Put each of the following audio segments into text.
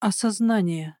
Осознание.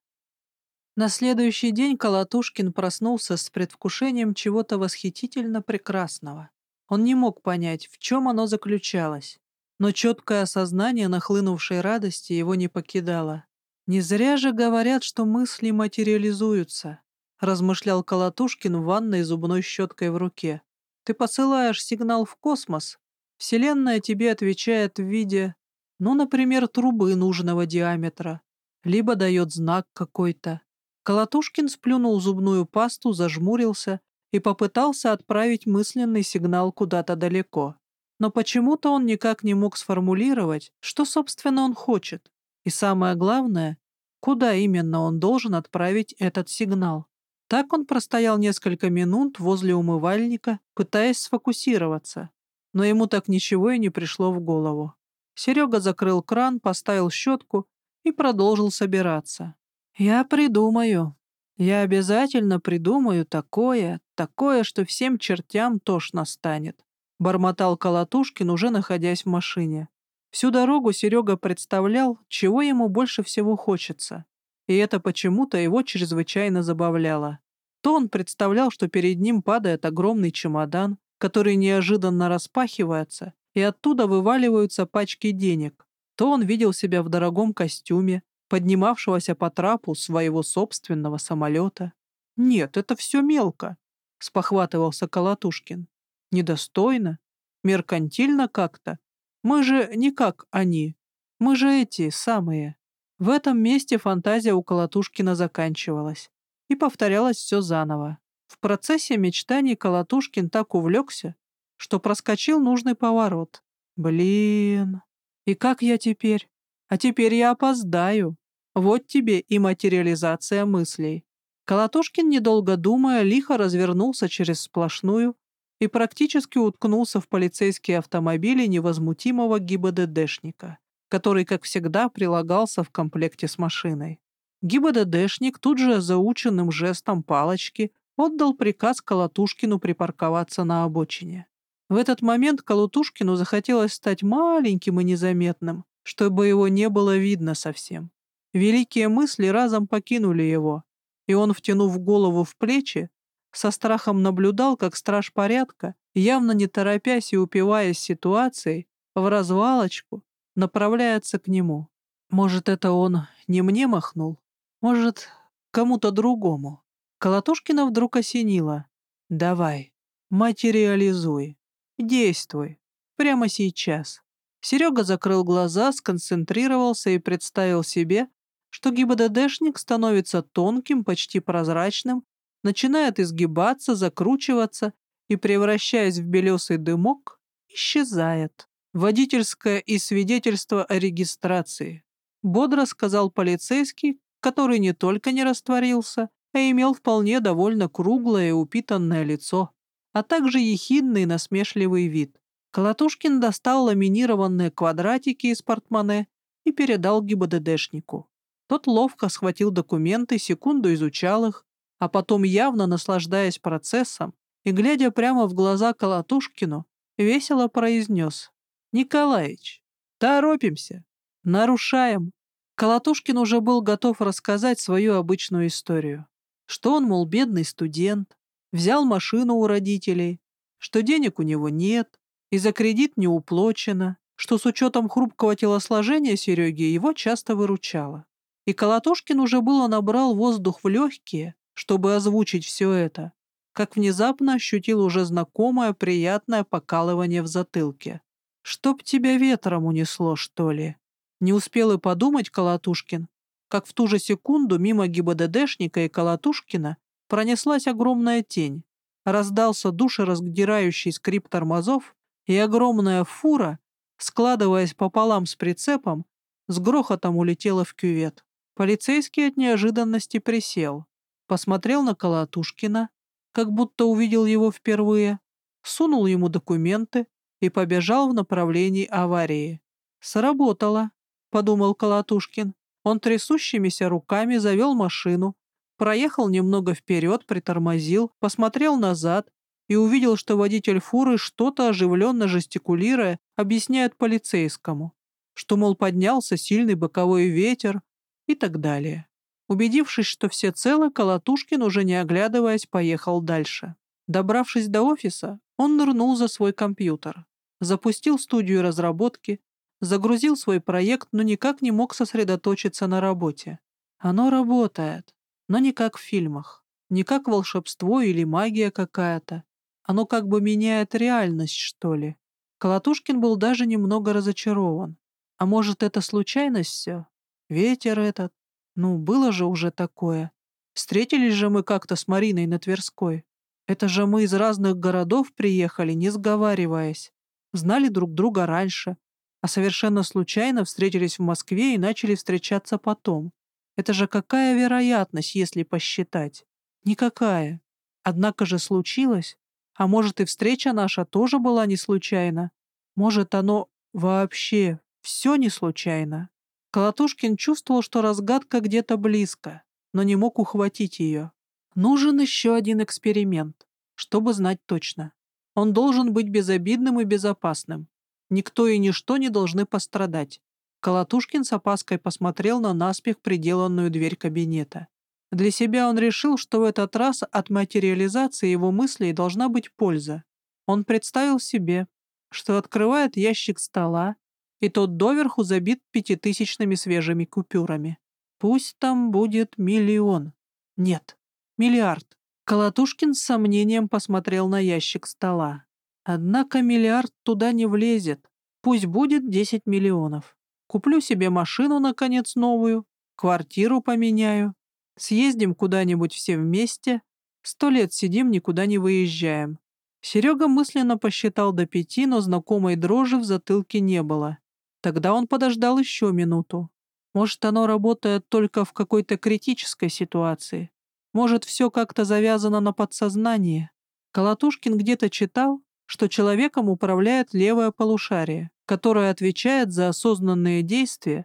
На следующий день Колотушкин проснулся с предвкушением чего-то восхитительно прекрасного. Он не мог понять, в чем оно заключалось, но четкое осознание нахлынувшей радости его не покидало. «Не зря же говорят, что мысли материализуются», — размышлял Колотушкин в ванной зубной щеткой в руке. «Ты посылаешь сигнал в космос, Вселенная тебе отвечает в виде, ну, например, трубы нужного диаметра, либо дает знак какой-то. Колотушкин сплюнул зубную пасту, зажмурился и попытался отправить мысленный сигнал куда-то далеко. Но почему-то он никак не мог сформулировать, что, собственно, он хочет. И самое главное, куда именно он должен отправить этот сигнал. Так он простоял несколько минут возле умывальника, пытаясь сфокусироваться. Но ему так ничего и не пришло в голову. Серега закрыл кран, поставил щетку и продолжил собираться. «Я придумаю. Я обязательно придумаю такое, такое, что всем чертям тошно станет», — бормотал Колотушкин, уже находясь в машине. Всю дорогу Серега представлял, чего ему больше всего хочется, и это почему-то его чрезвычайно забавляло. То он представлял, что перед ним падает огромный чемодан, который неожиданно распахивается, и оттуда вываливаются пачки денег, то он видел себя в дорогом костюме, поднимавшегося по трапу своего собственного самолета. «Нет, это все мелко», — спохватывался Колотушкин. «Недостойно, меркантильно как-то. Мы же не как они. Мы же эти самые». В этом месте фантазия у Колотушкина заканчивалась, и повторялось все заново. В процессе мечтаний Колотушкин так увлекся, что проскочил нужный поворот. Блин, и как я теперь? А теперь я опоздаю. Вот тебе и материализация мыслей. Колотушкин, недолго думая, лихо развернулся через сплошную и практически уткнулся в полицейские автомобили невозмутимого ГИБДДшника, который, как всегда, прилагался в комплекте с машиной. ГИБДДшник тут же заученным жестом палочки отдал приказ Колотушкину припарковаться на обочине. В этот момент Колотушкину захотелось стать маленьким и незаметным, чтобы его не было видно совсем. Великие мысли разом покинули его, и он, втянув голову в плечи, со страхом наблюдал, как страж порядка, явно не торопясь и упиваясь ситуацией, в развалочку, направляется к нему. Может, это он не мне махнул? Может, кому-то другому? Колотушкина вдруг осенило. «Давай, материализуй». Действуй. Прямо сейчас. Серега закрыл глаза, сконцентрировался и представил себе, что ГИБДДшник становится тонким, почти прозрачным, начинает изгибаться, закручиваться и, превращаясь в белесый дымок, исчезает. Водительское и свидетельство о регистрации. Бодро сказал полицейский, который не только не растворился, а имел вполне довольно круглое и упитанное лицо а также ехидный насмешливый вид. Колотушкин достал ламинированные квадратики из портмоне и передал ГИБДДшнику. Тот ловко схватил документы, секунду изучал их, а потом, явно наслаждаясь процессом и глядя прямо в глаза Колотушкину, весело произнес «Николаич, торопимся, нарушаем». Колотушкин уже был готов рассказать свою обычную историю, что он, мол, бедный студент, взял машину у родителей, что денег у него нет, и за кредит не уплочено, что с учетом хрупкого телосложения Сереги его часто выручало. И Колотушкин уже было набрал воздух в легкие, чтобы озвучить все это, как внезапно ощутил уже знакомое приятное покалывание в затылке. «Чтоб тебя ветром унесло, что ли?» Не успел и подумать Колотушкин, как в ту же секунду мимо ГИБДДшника и Колотушкина пронеслась огромная тень, раздался душераздирающий скрип тормозов, и огромная фура, складываясь пополам с прицепом, с грохотом улетела в кювет. Полицейский от неожиданности присел, посмотрел на Колотушкина, как будто увидел его впервые, сунул ему документы и побежал в направлении аварии. «Сработало», — подумал Колотушкин. Он трясущимися руками завел машину, проехал немного вперед, притормозил, посмотрел назад и увидел, что водитель фуры что-то оживленно жестикулируя объясняет полицейскому, что, мол, поднялся сильный боковой ветер, и так далее. Убедившись, что все целы, Колотушкин, уже не оглядываясь, поехал дальше. Добравшись до офиса, он нырнул за свой компьютер, запустил студию разработки, загрузил свой проект, но никак не мог сосредоточиться на работе. Оно работает, но не как в фильмах, не как волшебство или магия какая-то. Оно как бы меняет реальность, что ли. Колотушкин был даже немного разочарован. А может, это случайность все? Ветер этот? Ну, было же уже такое. Встретились же мы как-то с Мариной на Тверской. Это же мы из разных городов приехали, не сговариваясь. Знали друг друга раньше, а совершенно случайно встретились в Москве и начали встречаться потом. Это же какая вероятность, если посчитать? Никакая. Однако же случилось. А может, и встреча наша тоже была не случайна? Может, оно вообще все не случайно? Колотушкин чувствовал, что разгадка где-то близко, но не мог ухватить ее. Нужен еще один эксперимент, чтобы знать точно. Он должен быть безобидным и безопасным. Никто и ничто не должны пострадать. Колотушкин с опаской посмотрел на наспех приделанную дверь кабинета. Для себя он решил, что в этот раз от материализации его мыслей должна быть польза. Он представил себе, что открывает ящик стола, и тот доверху забит пятитысячными свежими купюрами. Пусть там будет миллион. Нет, миллиард. Колотушкин с сомнением посмотрел на ящик стола. Однако миллиард туда не влезет. Пусть будет 10 миллионов. Куплю себе машину, наконец, новую, квартиру поменяю. Съездим куда-нибудь все вместе. Сто лет сидим, никуда не выезжаем. Серега мысленно посчитал до пяти, но знакомой дрожи в затылке не было. Тогда он подождал еще минуту. Может, оно работает только в какой-то критической ситуации. Может, все как-то завязано на подсознание. Колотушкин где-то читал, что человеком управляет левое полушарие, которое отвечает за осознанные действия,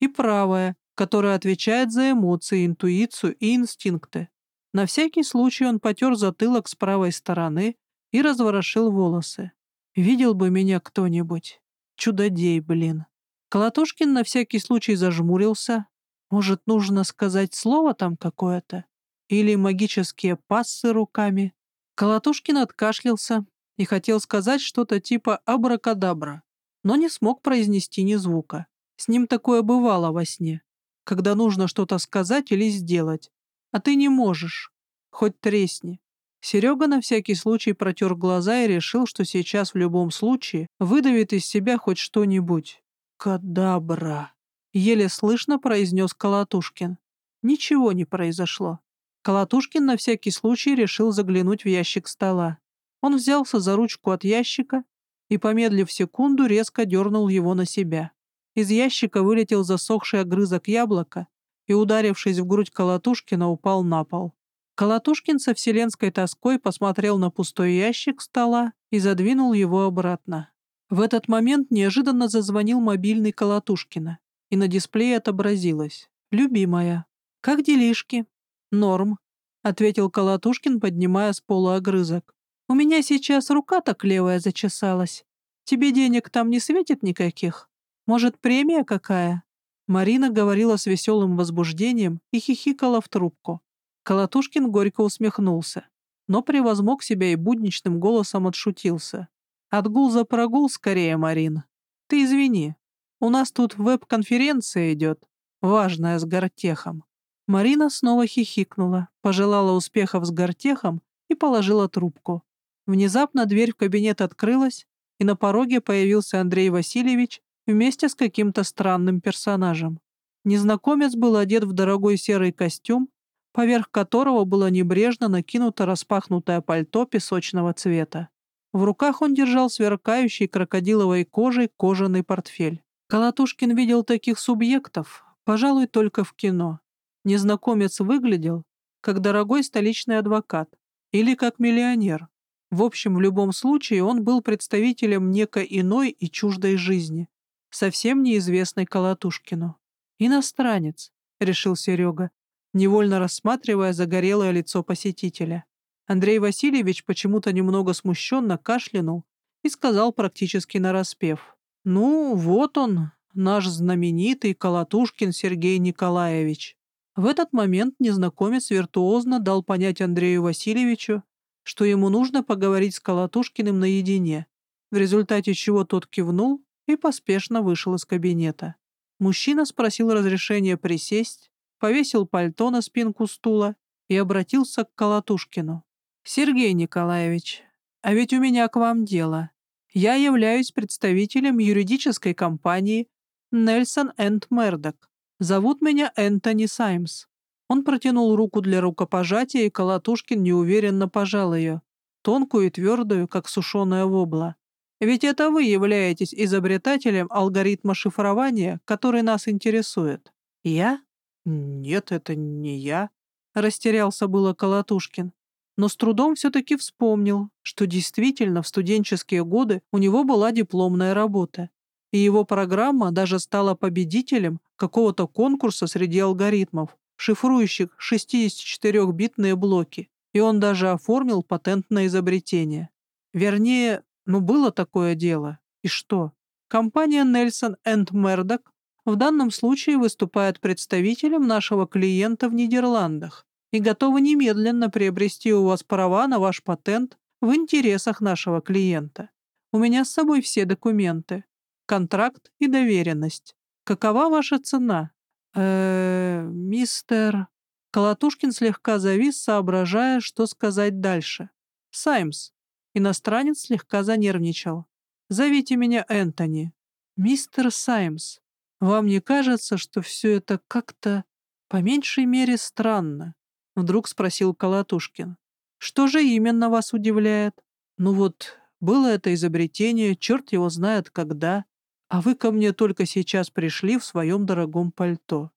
и правое, которое отвечает за эмоции, интуицию и инстинкты. На всякий случай он потер затылок с правой стороны и разворошил волосы. Видел бы меня кто-нибудь. Чудодей, блин. Колотушкин на всякий случай зажмурился. Может, нужно сказать слово там какое-то? Или магические пассы руками? Колотушкин откашлялся, и хотел сказать что-то типа «абракадабра», но не смог произнести ни звука. С ним такое бывало во сне, когда нужно что-то сказать или сделать, а ты не можешь, хоть тресни. Серега на всякий случай протер глаза и решил, что сейчас в любом случае выдавит из себя хоть что-нибудь. «Кадабра!» — еле слышно произнес Колотушкин. Ничего не произошло. Колотушкин на всякий случай решил заглянуть в ящик стола. Он взялся за ручку от ящика и, помедлив секунду, резко дернул его на себя. Из ящика вылетел засохший огрызок яблока и, ударившись в грудь Колотушкина, упал на пол. Колотушкин со вселенской тоской посмотрел на пустой ящик стола и задвинул его обратно. В этот момент неожиданно зазвонил мобильный Колотушкина, и на дисплее отобразилось. «Любимая, как делишки?» «Норм», — ответил Колотушкин, поднимая с пола огрызок. У меня сейчас рука так левая зачесалась. Тебе денег там не светит никаких? Может, премия какая?» Марина говорила с веселым возбуждением и хихикала в трубку. Колотушкин горько усмехнулся, но превозмог себя и будничным голосом отшутился. «Отгул за прогул скорее, Марин. Ты извини, у нас тут веб-конференция идет, важная с Гортехом». Марина снова хихикнула, пожелала успехов с Гортехом и положила трубку. Внезапно дверь в кабинет открылась, и на пороге появился Андрей Васильевич вместе с каким-то странным персонажем. Незнакомец был одет в дорогой серый костюм, поверх которого было небрежно накинуто распахнутое пальто песочного цвета. В руках он держал сверкающий крокодиловой кожей кожаный портфель. Колотушкин видел таких субъектов, пожалуй, только в кино. Незнакомец выглядел, как дорогой столичный адвокат или как миллионер. В общем, в любом случае он был представителем некой иной и чуждой жизни, совсем неизвестной Колотушкину. «Иностранец», — решил Серега, невольно рассматривая загорелое лицо посетителя. Андрей Васильевич почему-то немного смущенно кашлянул и сказал практически нараспев. «Ну, вот он, наш знаменитый Колотушкин Сергей Николаевич». В этот момент незнакомец виртуозно дал понять Андрею Васильевичу, что ему нужно поговорить с Колотушкиным наедине, в результате чего тот кивнул и поспешно вышел из кабинета. Мужчина спросил разрешения присесть, повесил пальто на спинку стула и обратился к Колотушкину. «Сергей Николаевич, а ведь у меня к вам дело. Я являюсь представителем юридической компании Нельсон энд Мердок. Зовут меня Энтони Саймс». Он протянул руку для рукопожатия, и Колотушкин неуверенно пожал ее, тонкую и твердую, как сушеная вобла. Ведь это вы являетесь изобретателем алгоритма шифрования, который нас интересует. Я? Нет, это не я. Растерялся было Колотушкин. Но с трудом все-таки вспомнил, что действительно в студенческие годы у него была дипломная работа, и его программа даже стала победителем какого-то конкурса среди алгоритмов, шифрующих 64-битные блоки, и он даже оформил патент на изобретение. Вернее, ну, было такое дело. И что? Компания Nelson Murdoch в данном случае выступает представителем нашего клиента в Нидерландах и готова немедленно приобрести у вас права на ваш патент в интересах нашего клиента. У меня с собой все документы, контракт и доверенность. Какова ваша цена? Э мистер...» Колотушкин слегка завис, соображая, что сказать дальше. «Саймс, Иностранец слегка занервничал. «Зовите меня Энтони. Мистер Саймс, вам не кажется, что все это как-то по меньшей мере странно?» Вдруг спросил Колотушкин. «Что же именно вас удивляет? Ну вот, было это изобретение, черт его знает когда, а вы ко мне только сейчас пришли в своем дорогом пальто.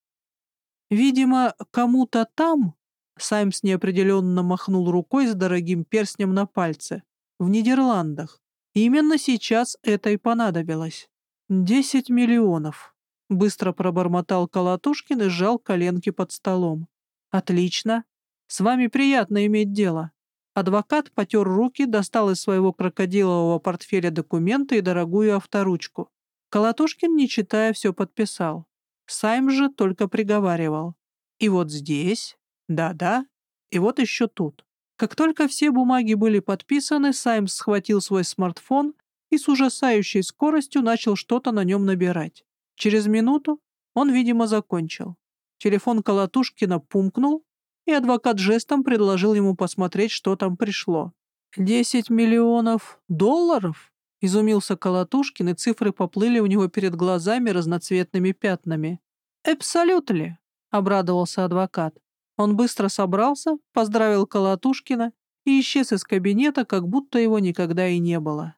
Видимо, кому-то там...» Саймс неопределенно махнул рукой с дорогим перстнем на пальце в Нидерландах. Именно сейчас это и понадобилось. «Десять миллионов», — быстро пробормотал Колотушкин и сжал коленки под столом. «Отлично. С вами приятно иметь дело». Адвокат потер руки, достал из своего крокодилового портфеля документы и дорогую авторучку. Колотушкин, не читая, все подписал. Сайм же только приговаривал. И вот здесь, да-да, и вот еще тут. Как только все бумаги были подписаны, Саймс схватил свой смартфон и с ужасающей скоростью начал что-то на нем набирать. Через минуту он, видимо, закончил. Телефон Колотушкина пумкнул, и адвокат жестом предложил ему посмотреть, что там пришло. «Десять миллионов долларов?» — изумился Колотушкин, и цифры поплыли у него перед глазами разноцветными пятнами. «Абсолютно!» — обрадовался адвокат. Он быстро собрался, поздравил Колотушкина и исчез из кабинета, как будто его никогда и не было.